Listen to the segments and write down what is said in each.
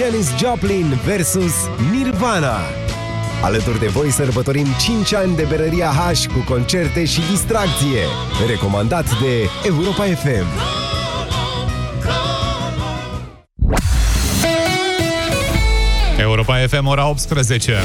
Janis Joplin versus Nirvana. Alături de voi sărbătorim 5 ani de berăria H cu concerte și distracție. Recomandat de Europa FM. Europa FM, ora 18.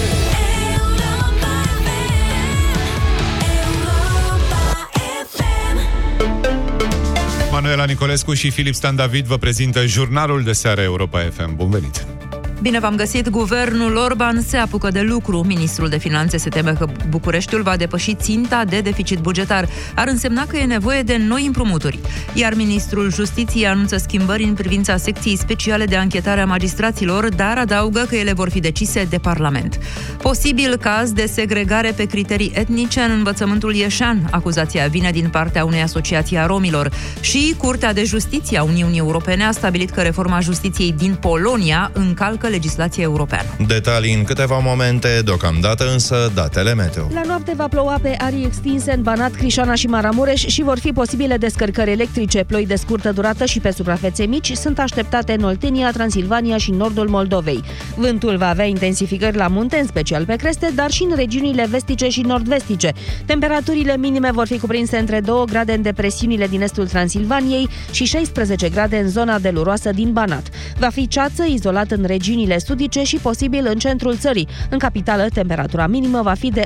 Manuela Nicolescu și Filip Stan David vă prezintă jurnalul de seară Europa FM. Bun venit! Bine v-am găsit. Guvernul Orban se apucă de lucru. Ministrul de Finanțe se teme că Bucureștiul va depăși ținta de deficit bugetar. Ar însemna că e nevoie de noi împrumuturi. Iar ministrul Justiției anunță schimbări în privința secției speciale de anchetare a magistraților, dar adaugă că ele vor fi decise de Parlament. Posibil caz de segregare pe criterii etnice în învățământul ieșan. Acuzația vine din partea unei asociații a romilor. Și Curtea de Justiție a Uniunii Europene a stabilit că reforma justiției din Polonia încalcă legislația europeană. Detalii în câteva momente, deocamdată însă datele meteo. La noapte va ploua pe arii extinse în Banat, Crișana și Maramureș și vor fi posibile descărcări electrice. Ploi de scurtă durată și pe suprafețe mici sunt așteptate în Oltenia, Transilvania și nordul Moldovei. Vântul va avea intensificări la munte, în special pe creste, dar și în regiunile vestice și nord-vestice. Temperaturile minime vor fi cuprinse între 2 grade în depresiunile din estul Transilvaniei și 16 grade în zona deluroasă din Banat. Va fi ceață izolat în regiuni regiunile sudice și posibil în centrul țării. În capitală, temperatura minimă va fi de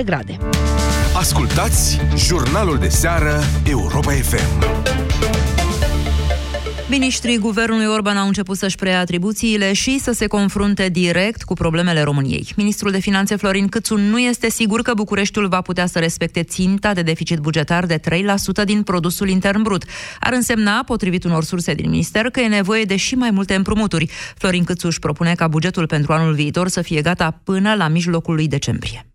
8-10 grade. Ascultați jurnalul de seară Europa FM. Ministrii guvernului Orban au început să-și preia atribuțiile și să se confrunte direct cu problemele României. Ministrul de Finanțe Florin Câțu nu este sigur că Bucureștiul va putea să respecte ținta de deficit bugetar de 3% din produsul intern brut. Ar însemna, potrivit unor surse din minister, că e nevoie de și mai multe împrumuturi. Florin Câțu își propune ca bugetul pentru anul viitor să fie gata până la mijlocul lui decembrie.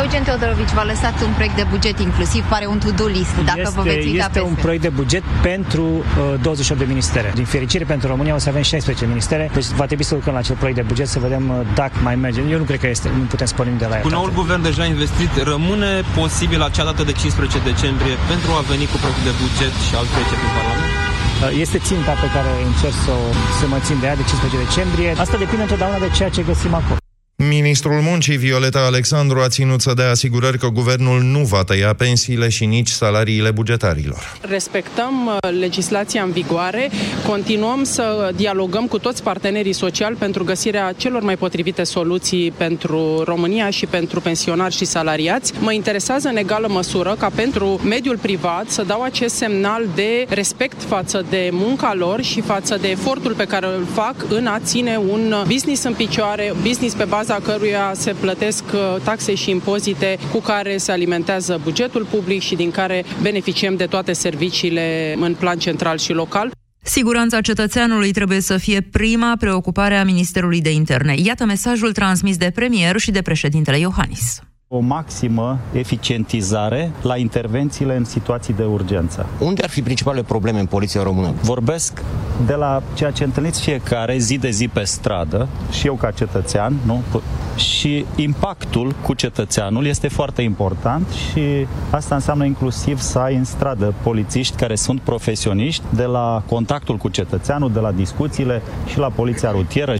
Eugen Teodorovici v-a lăsat un proiect de buget inclusiv, pare un to-do list, dacă este, vă veți Este un proiect de buget pentru uh, 28 de ministere. Din fericire pentru România o să avem 16 ministere, deci va trebui să lucrăm la acel proiect de buget să vedem uh, dacă mai merge. Eu nu cred că este, nu putem spune de la el. Cu noul guvern deja investit, rămâne posibil acea dată de 15 decembrie pentru a veni cu proiect de buget și alt proiect prin Parlament? Uh, este ținta pe care încerc să, să mă țin de ea de 15 decembrie. Asta depinde întotdeauna de ceea ce găsim acolo. Ministrul Muncii, Violeta Alexandru, a ținut să dea asigurări că guvernul nu va tăia pensiile și nici salariile bugetarilor. Respectăm uh, legislația în vigoare, continuăm să dialogăm cu toți partenerii sociali pentru găsirea celor mai potrivite soluții pentru România și pentru pensionari și salariați. Mă interesează în egală măsură ca pentru mediul privat să dau acest semnal de respect față de munca lor și față de efortul pe care îl fac în a ține un business în picioare, business pe bază baza căruia se plătesc uh, taxe și impozite cu care se alimentează bugetul public și din care beneficiem de toate serviciile în plan central și local. Siguranța cetățeanului trebuie să fie prima preocupare a Ministerului de Interne. Iată mesajul transmis de premier și de președintele Iohannis o maximă eficientizare la intervențiile în situații de urgență. Unde ar fi principalele probleme în poliția română? Vorbesc de la ceea ce întâlniți fiecare zi de zi pe stradă, și eu ca cetățean, nu? Și impactul cu cetățeanul este foarte important și asta înseamnă inclusiv să ai în stradă polițiști care sunt profesioniști de la contactul cu cetățeanul, de la discuțiile și la poliția rutieră.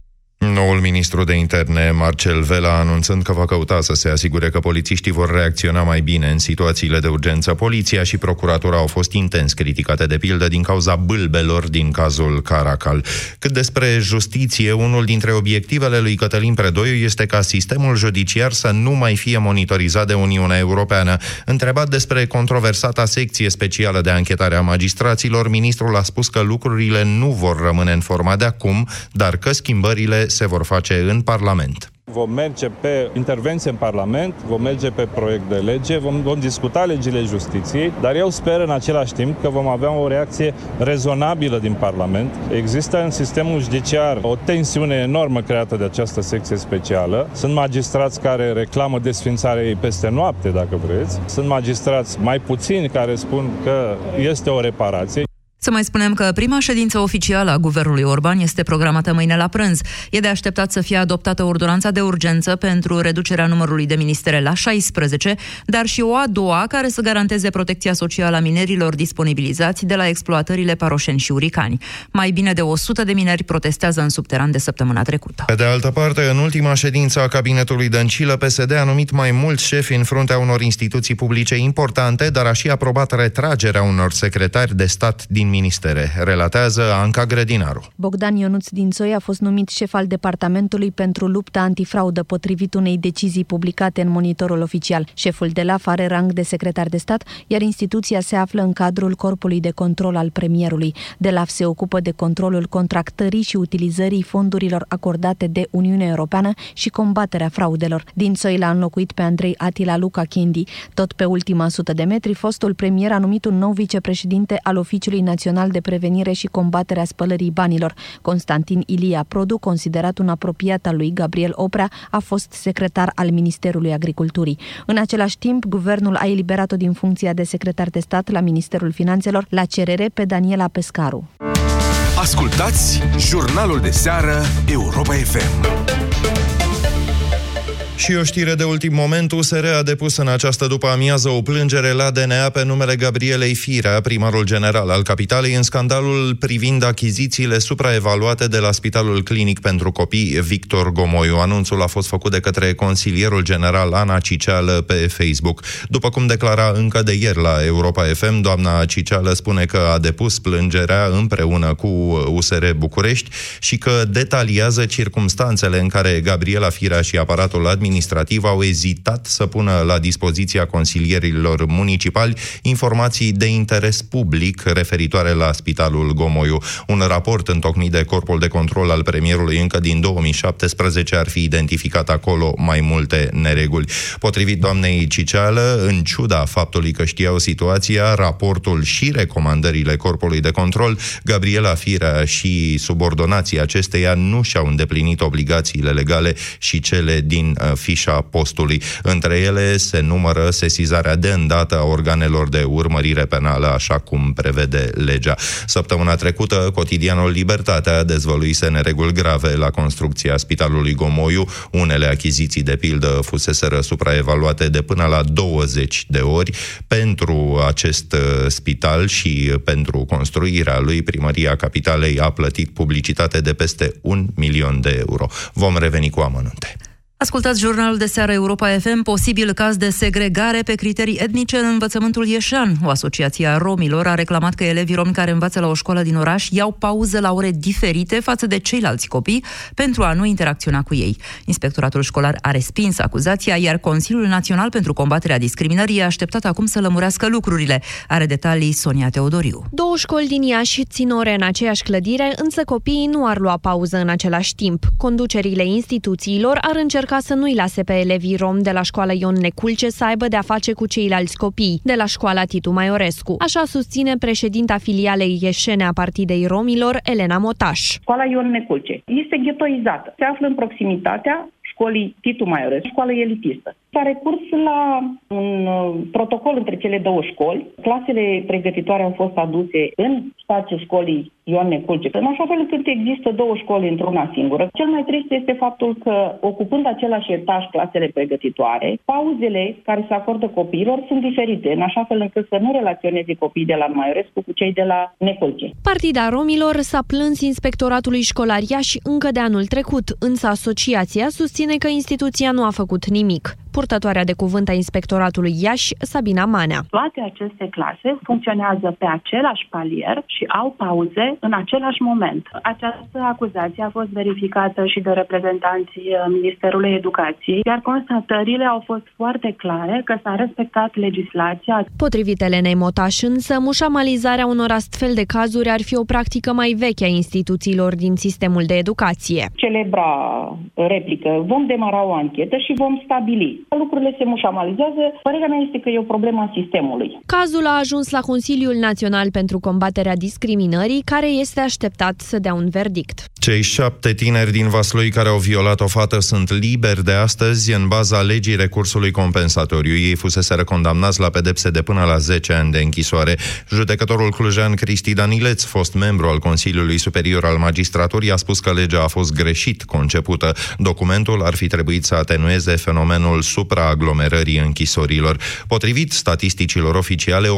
Noul ministru de interne, Marcel Vela, anunțând că va căuta să se asigure că polițiștii vor reacționa mai bine în situațiile de urgență. Poliția și procuratura au fost intens criticate de pildă din cauza bâlbelor din cazul Caracal. Cât despre justiție, unul dintre obiectivele lui Cătălin Predoiu este ca sistemul judiciar să nu mai fie monitorizat de Uniunea Europeană. Întrebat despre controversata secție specială de anchetare a magistraților, ministrul a spus că lucrurile nu vor rămâne în forma de acum, dar că schimbările se vor face în Parlament. Vom merge pe intervenție în Parlament, vom merge pe proiect de lege, vom, vom discuta legile justiției, dar eu sper în același timp că vom avea o reacție rezonabilă din Parlament. Există în sistemul judiciar o tensiune enormă creată de această secție specială. Sunt magistrați care reclamă desfințarea ei peste noapte, dacă vreți. Sunt magistrați mai puțini care spun că este o reparație. Să mai spunem că prima ședință oficială a guvernului Orban este programată mâine la prânz. E de așteptat să fie adoptată ordonanța de urgență pentru reducerea numărului de ministere la 16, dar și o a doua care să garanteze protecția socială a minerilor disponibilizați de la exploatările Paroșeni și Uricani. Mai bine de 100 de mineri protestează în subteran de săptămâna trecută. Pe de altă parte, în ultima ședință a cabinetului Dăncilă, PSD a numit mai mulți șefi în fruntea unor instituții publice importante, dar a și aprobat retragerea unor secretari de stat din ministere, relatează Anca Grădinaru. Bogdan Ionuț din Soi a fost numit șef al Departamentului pentru lupta antifraudă potrivit unei decizii publicate în monitorul oficial. Șeful de la are rang de secretar de stat, iar instituția se află în cadrul corpului de control al premierului. DELAF se ocupă de controlul contractării și utilizării fondurilor acordate de Uniunea Europeană și combaterea fraudelor. Din Soi l-a înlocuit pe Andrei Atila Luca Chindi. Tot pe ultima sută de metri, fostul premier a numit un nou vicepreședinte al Oficiului Național Național de Prevenire și Combatere a Spălării Banilor. Constantin Ilia Produ, considerat un apropiat al lui Gabriel Oprea, a fost secretar al Ministerului Agriculturii. În același timp, guvernul a eliberat-o din funcția de secretar de stat la Ministerul Finanțelor la cerere pe Daniela Pescaru. Ascultați jurnalul de seară Europa FM. Și o știre de ultim moment, USR a depus în această după amiază o plângere la DNA pe numele Gabrielei Firea, primarul general al capitalei, în scandalul privind achizițiile supraevaluate de la Spitalul Clinic pentru Copii Victor Gomoiu. Anunțul a fost făcut de către consilierul general Ana Ciceală pe Facebook. După cum declara încă de ieri la Europa FM, doamna Ciceală spune că a depus plângerea împreună cu USR București și că detaliază circumstanțele în care Gabriela Firea și aparatul administrativ administrativ au ezitat să pună la dispoziția consilierilor municipali informații de interes public referitoare la Spitalul Gomoiu. Un raport întocmit de Corpul de Control al premierului încă din 2017 ar fi identificat acolo mai multe nereguli. Potrivit doamnei Ciceală, în ciuda faptului că știau situația, raportul și recomandările Corpului de Control, Gabriela Firea și subordonații acesteia nu și-au îndeplinit obligațiile legale și cele din uh, fișa postului. Între ele se numără sesizarea de îndată a organelor de urmărire penală, așa cum prevede legea. Săptămâna trecută, cotidianul Libertatea dezvăluise nereguli grave la construcția Spitalului Gomoiu. Unele achiziții, de pildă, fuseseră supraevaluate de până la 20 de ori. Pentru acest uh, spital și pentru construirea lui, primăria capitalei a plătit publicitate de peste un milion de euro. Vom reveni cu amănunte. Ascultați jurnalul de seară Europa FM, posibil caz de segregare pe criterii etnice în învățământul ieșan. O asociație a romilor a reclamat că elevii romi care învață la o școală din oraș iau pauză la ore diferite față de ceilalți copii pentru a nu interacționa cu ei. Inspectoratul școlar a respins acuzația, iar Consiliul Național pentru Combaterea Discriminării a așteptat acum să lămurească lucrurile. Are detalii Sonia Teodoriu. Două școli din Iași țin ore în aceeași clădire, însă copiii nu ar lua pauză în același timp. Conducerile instituțiilor ar încerca încerca să nu-i lase pe elevii rom de la școala Ion Neculce să aibă de-a face cu ceilalți copii de la școala Titu Maiorescu. Așa susține președinta filialei Ieșene a Partidei Romilor, Elena Motaș. Școala Ion Neculce este ghetoizată. Se află în proximitatea școlii Titu Maiorescu, școală elitistă. S-a recurs la un uh, protocol între cele două școli. Clasele pregătitoare au fost aduse în spațiul școlii Ioan Neculce, în așa fel încât există două școli într-una singură. Cel mai trist este faptul că, ocupând același etaj clasele pregătitoare, pauzele care se acordă copiilor sunt diferite, în așa fel încât să nu relaționeze copiii de la Maiorescu cu cei de la Neculce. Partida Romilor s-a plâns inspectoratului școlar Iași încă de anul trecut, însă asociația susține că instituția nu a făcut nimic purtătoarea de cuvânt a inspectoratului Iași, Sabina Manea. Toate aceste clase funcționează pe același palier și au pauze în același moment. Această acuzație a fost verificată și de reprezentanții uh, Ministerului Educației, iar constatările au fost foarte clare că s-a respectat legislația. Potrivit Elenei Motaș, însă, mușamalizarea unor astfel de cazuri ar fi o practică mai veche a instituțiilor din sistemul de educație. Celebra replică, vom demara o anchetă și vom stabili lucrurile se mușamalizează. Părerea mea este că e o problemă a sistemului. Cazul a ajuns la Consiliul Național pentru combaterea discriminării, care este așteptat să dea un verdict. Cei șapte tineri din Vaslui care au violat o fată sunt liberi de astăzi în baza legii recursului compensatoriu. Ei fusese condamnați la pedepse de până la 10 ani de închisoare. Judecătorul clujean Cristi Danileț, fost membru al Consiliului Superior al Magistraturii, a spus că legea a fost greșit concepută. Documentul ar fi trebuit să atenueze fenomenul supraaglomerării închisorilor. Potrivit statisticilor oficiale,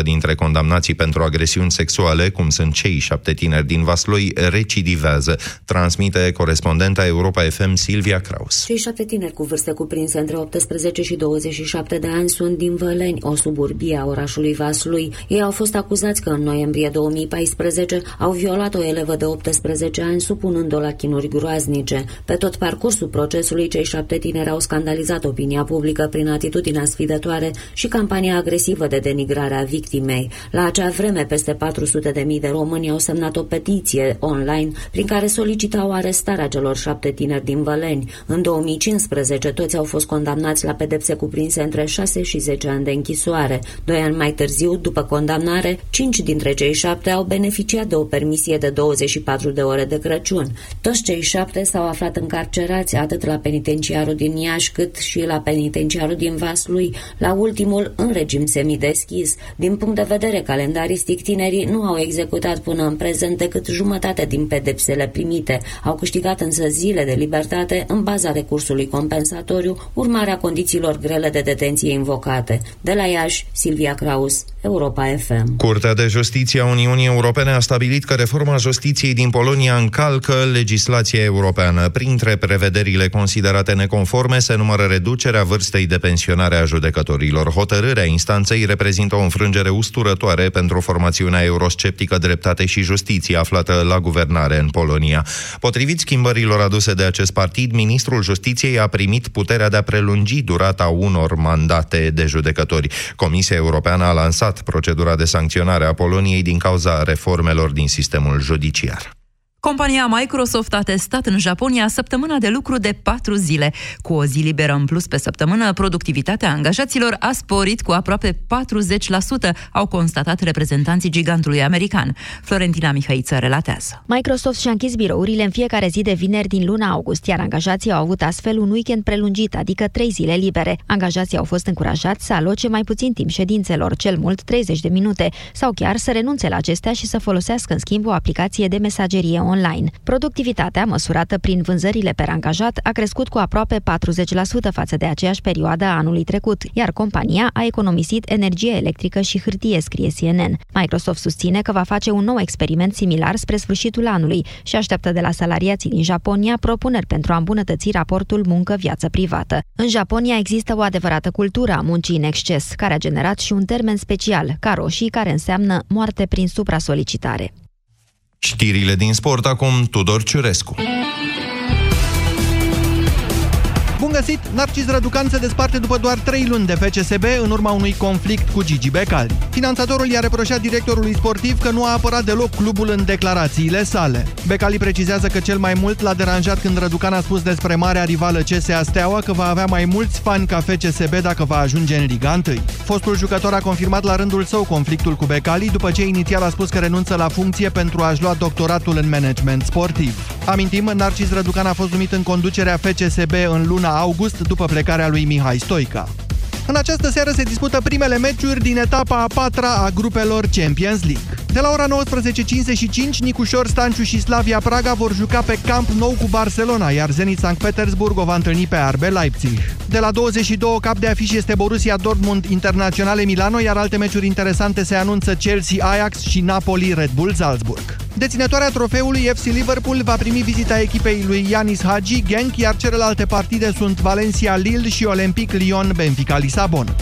80% dintre condamnații pentru agresiuni sexuale, cum sunt cei șapte tineri din Vaslui, recidivează. Transmite corespondenta Europa FM Silvia Kraus. Cei șapte tineri cu vârste cuprinse între 18 și 27 de ani sunt din Văleni, o suburbie a orașului Vaslui. Ei au fost acuzați că în noiembrie 2014 au violat o elevă de 18 ani, supunând-o la chinuri groaznice. Pe tot parcursul procesului, cei șapte tineri au scandalizat opinia publică prin atitudinea sfidătoare și campania agresivă de denigrare a victimei. La acea vreme, peste 400 de mii de români au semnat o petiție online prin care solicitau arestarea celor șapte tineri din Văleni. În 2015, toți au fost condamnați la pedepse cuprinse între 6 și 10 ani de închisoare. Doi ani mai târziu, după condamnare, cinci dintre cei șapte au beneficiat de o permisie de 24 de ore de Crăciun. Toți cei șapte s-au aflat încarcerați atât la penitenciarul din Iași cât și la penitenciarul din Vaslui, la ultimul în regim semideschis. Din punct de vedere calendaristic, tinerii nu au executat până în prezent decât jumătate din pedepsele primite. Au câștigat însă zile de libertate în baza recursului compensatoriu, urmarea condițiilor grele de detenție invocate. De la Iași, Silvia Kraus, Europa FM. Curtea de Justiție a Uniunii Europene a stabilit că reforma justiției din Polonia încalcă legislația europeană. Printre prevederile considerate neconforme se numără reducerea vârstei de pensionare a judecătorilor. Hotărârea instanței reprezintă o înfrângere usturătoare pentru formațiunea eurosceptică Dreptate și Justiție aflată la guvernare în Polonia. Potrivit schimbărilor aduse de acest partid, ministrul Justiției a primit puterea de a prelungi durata unor mandate de judecători. Comisia Europeană a lansat procedura de sancționare a Poloniei din cauza reformelor din sistemul judiciar. Compania Microsoft a testat în Japonia săptămâna de lucru de patru zile. Cu o zi liberă în plus pe săptămână, productivitatea angajaților a sporit cu aproape 40%, au constatat reprezentanții gigantului american. Florentina Mihaiță relatează. Microsoft și-a închis birourile în fiecare zi de vineri din luna august, iar angajații au avut astfel un weekend prelungit, adică trei zile libere. Angajații au fost încurajați să aloce mai puțin timp ședințelor, cel mult 30 de minute, sau chiar să renunțe la acestea și să folosească în schimb o aplicație de mesagerie online. Productivitatea, măsurată prin vânzările per angajat, a crescut cu aproape 40% față de aceeași perioadă a anului trecut, iar compania a economisit energie electrică și hârtie, scrie CNN. Microsoft susține că va face un nou experiment similar spre sfârșitul anului și așteaptă de la salariații din Japonia propuneri pentru a îmbunătăți raportul muncă-viață privată. În Japonia există o adevărată cultură a muncii în exces, care a generat și un termen special, caroshi, care înseamnă moarte prin supra-solicitare. Știrile din sport acum, Tudor Ciurescu. Găsit! Narcis Răducan se desparte după doar 3 luni de FCSB în urma unui conflict cu Gigi Becali. Finanțatorul i-a reproșat directorului sportiv că nu a apărat deloc clubul în declarațiile sale. Becali precizează că cel mai mult l-a deranjat când Răducan a spus despre marea rivală CSA Steaua că va avea mai mulți fani ca FCSB dacă va ajunge în Liga 1. Fostul jucător a confirmat la rândul său conflictul cu Becali după ce inițial a spus că renunță la funcție pentru a-și lua doctoratul în management sportiv. Amintim, Narcis Răducan a fost numit în conducerea FCSB în luna luna august după plecarea lui Mihai Stoica. În această seară se dispută primele meciuri din etapa a patra a grupelor Champions League. De la ora 19.55, Nicușor Stanciu și Slavia Praga vor juca pe camp nou cu Barcelona, iar Zenit Sankt Petersburg o va întâlni pe RB Leipzig. De la 22, cap de afiș este Borussia Dortmund Internaționale Milano, iar alte meciuri interesante se anunță Chelsea Ajax și Napoli Red Bull Salzburg. Deținătoarea trofeului FC Liverpool va primi vizita echipei lui Yanis Hagi, Genk, iar celelalte partide sunt Valencia Lille și Olympic Lyon Benfica Lisabon.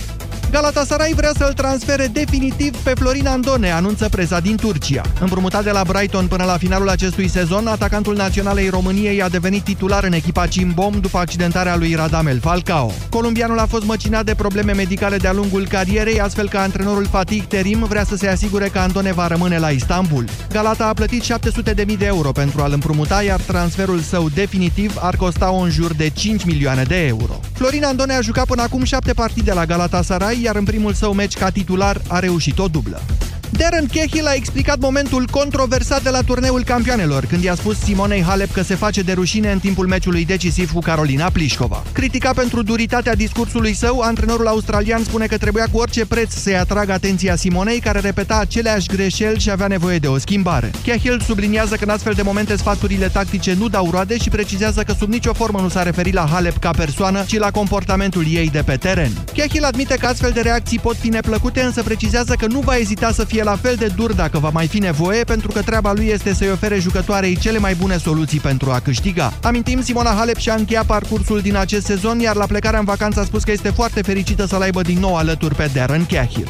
Galatasaray vrea să-l transfere definitiv pe Florin Andone, anunță presa din Turcia. Împrumutat de la Brighton până la finalul acestui sezon, atacantul naționalei României a devenit titular în echipa Cimbom după accidentarea lui Radamel Falcao. Columbianul a fost măcinat de probleme medicale de-a lungul carierei, astfel că antrenorul Fatih Terim vrea să se asigure că Andone va rămâne la Istanbul. Galata a plătit 700.000 de euro pentru a-l împrumuta, iar transferul său definitiv ar costa un jur de 5 milioane de euro. Florin Andone a jucat până acum șapte partide la Galatasaray, iar în primul său meci ca titular a reușit o dublă. Darren Cahill a explicat momentul controversat de la turneul campioanelor, când i-a spus Simonei Halep că se face de rușine în timpul meciului decisiv cu Carolina Plișcova. Criticat pentru duritatea discursului său, antrenorul australian spune că trebuia cu orice preț să-i atragă atenția Simonei, care repeta aceleași greșeli și avea nevoie de o schimbare. Cahill subliniază că în astfel de momente sfaturile tactice nu dau roade și precizează că sub nicio formă nu s-a referit la Halep ca persoană, ci la comportamentul ei de pe teren. Cahill admite că astfel de reacții pot fi neplăcute, însă precizează că nu va ezita să fie la fel de dur dacă va mai fi nevoie, pentru că treaba lui este să-i ofere jucătoarei cele mai bune soluții pentru a câștiga. Amintim, Simona Halep și-a încheiat parcursul din acest sezon, iar la plecarea în vacanță a spus că este foarte fericită să-l aibă din nou alături pe Darren Cahill.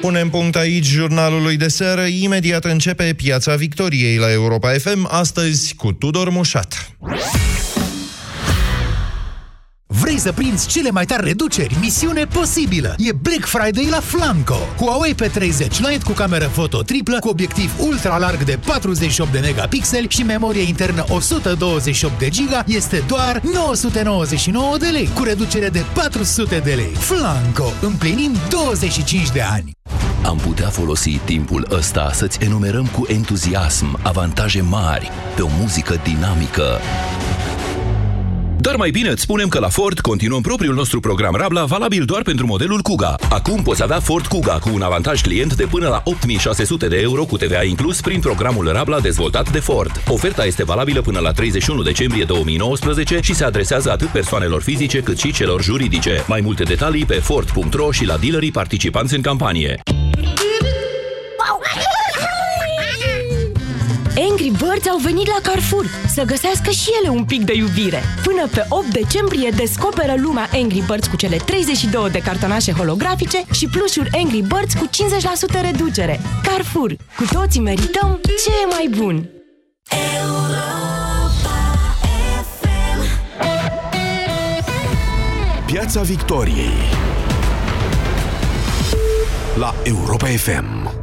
Punem punct aici jurnalului de seară. Imediat începe Piața Victoriei la Europa FM, astăzi cu Tudor Mușat. Vrei să prinzi cele mai tari reduceri? Misiune posibilă! E Black Friday la Flanco! Huawei P30 Lite cu cameră foto triplă, cu obiectiv ultra larg de 48 de megapixeli și memorie internă 128 de giga este doar 999 de lei, cu reducere de 400 de lei. Flanco! Împlinim 25 de ani! Am putea folosi timpul ăsta să-ți enumerăm cu entuziasm avantaje mari pe o muzică dinamică dar mai bine îți spunem că la Ford continuăm propriul nostru program Rabla valabil doar pentru modelul Kuga. Acum poți avea Ford Kuga cu un avantaj client de până la 8600 de euro cu TVA inclus prin programul Rabla dezvoltat de Ford. Oferta este valabilă până la 31 decembrie 2019 și se adresează atât persoanelor fizice cât și celor juridice. Mai multe detalii pe Ford.ro și la dealerii participanți în campanie. Angry Birds au venit la Carrefour să găsească și ele un pic de iubire. Până pe 8 decembrie descoperă lumea Angry Birds cu cele 32 de cartonașe holografice și plușuri Angry Birds cu 50% reducere. Carrefour. Cu toții merităm ce e mai bun. Piața Victoriei la Europa FM.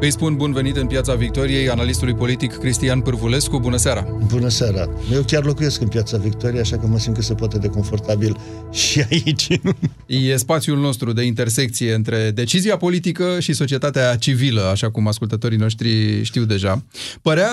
Îi spun bun venit în Piața Victoriei analistului politic Cristian Pârvulescu. Bună seara! Bună seara! Eu chiar locuiesc în Piața Victoriei, așa că mă simt că se poate de confortabil și aici. E spațiul nostru de intersecție între decizia politică și societatea civilă, așa cum ascultătorii noștri știu deja. Părea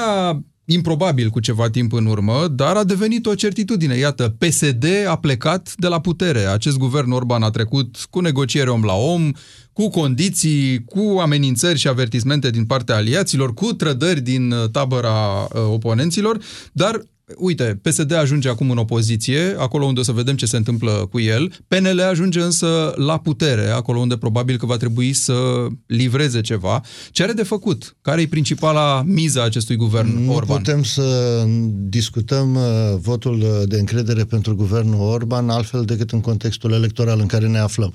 improbabil cu ceva timp în urmă, dar a devenit o certitudine. Iată, PSD a plecat de la putere. Acest guvern Orban a trecut cu negociere om la om, cu condiții, cu amenințări și avertismente din partea aliaților, cu trădări din uh, tabăra uh, oponenților, dar Uite, PSD ajunge acum în opoziție, acolo unde o să vedem ce se întâmplă cu el. PNL ajunge însă la putere, acolo unde probabil că va trebui să livreze ceva. Ce are de făcut? Care e principala miza acestui guvern nu Orban? Nu putem să discutăm uh, votul de încredere pentru guvernul Orban altfel decât în contextul electoral în care ne aflăm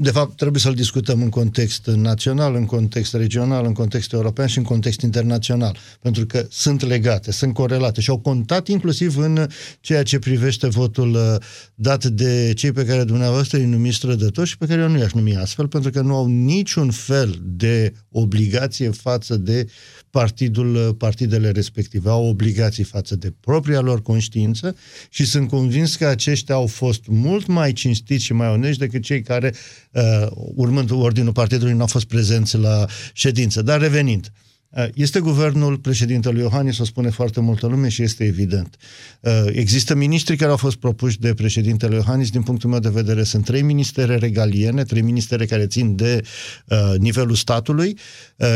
de fapt, trebuie să-l discutăm în context național, în context regional, în context european și în context internațional, pentru că sunt legate, sunt corelate și au contat inclusiv în ceea ce privește votul uh, dat de cei pe care dumneavoastră îi numiți strădători și pe care eu nu i-aș numi astfel, pentru că nu au niciun fel de obligație față de partidul, partidele respective. Au obligații față de propria lor conștiință și sunt convins că aceștia au fost mult mai cinstiți și mai onești decât cei care uh, urmând ordinul partidului, nu au fost prezenți la ședință. Dar revenind, uh, este guvernul președintelui Iohannis, o spune foarte multă lume și este evident. Uh, există miniștri care au fost propuși de președintele Iohannis, din punctul meu de vedere sunt trei ministere regaliene, trei ministere care țin de uh, nivelul statului,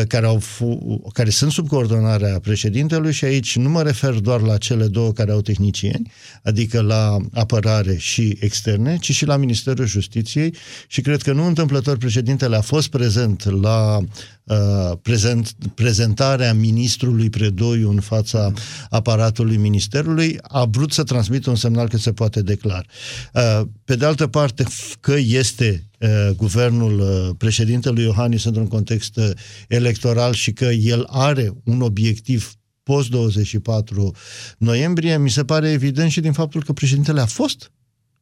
care, au fu- care sunt sub coordonarea președintelui și aici nu mă refer doar la cele două care au tehnicieni, adică la apărare și externe, ci și la Ministerul Justiției și cred că nu întâmplător președintele a fost prezent la uh, prezent, prezentarea ministrului Predoiu în fața aparatului ministerului, a vrut să transmită un semnal că se poate declar. Uh, pe de altă parte, că este uh, guvernul uh, președintelui Iohannis într-un context uh, electoral și că el are un obiectiv post-24 noiembrie, mi se pare evident și din faptul că președintele a fost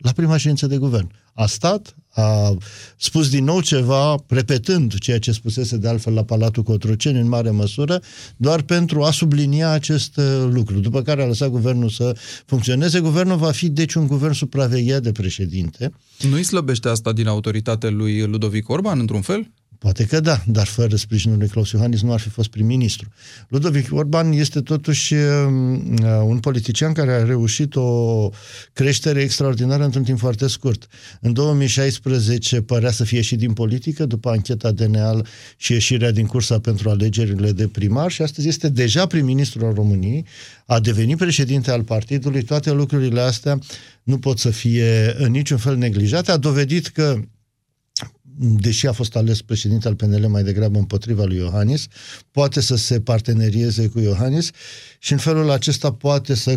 la prima ședință de guvern. A stat, a spus din nou ceva, repetând ceea ce spusese de altfel la Palatul Cotroceni în mare măsură, doar pentru a sublinia acest uh, lucru. După care a lăsat guvernul să funcționeze. Guvernul va fi deci un guvern supravegheat de președinte. Nu îi slăbește asta din autoritatea lui Ludovic Orban, într-un fel? Poate că da, dar fără sprijinul lui Claus Iohannis nu ar fi fost prim-ministru. Ludovic Orban este totuși um, un politician care a reușit o creștere extraordinară într-un timp foarte scurt. În 2016 părea să fie și din politică, după ancheta DNAL și ieșirea din cursa pentru alegerile de primar și astăzi este deja prim-ministru al României, a devenit președinte al partidului, toate lucrurile astea nu pot să fie în niciun fel neglijate. A dovedit că deși a fost ales președinte al PNL mai degrabă împotriva lui Iohannis, poate să se partenerieze cu Iohannis și în felul acesta poate să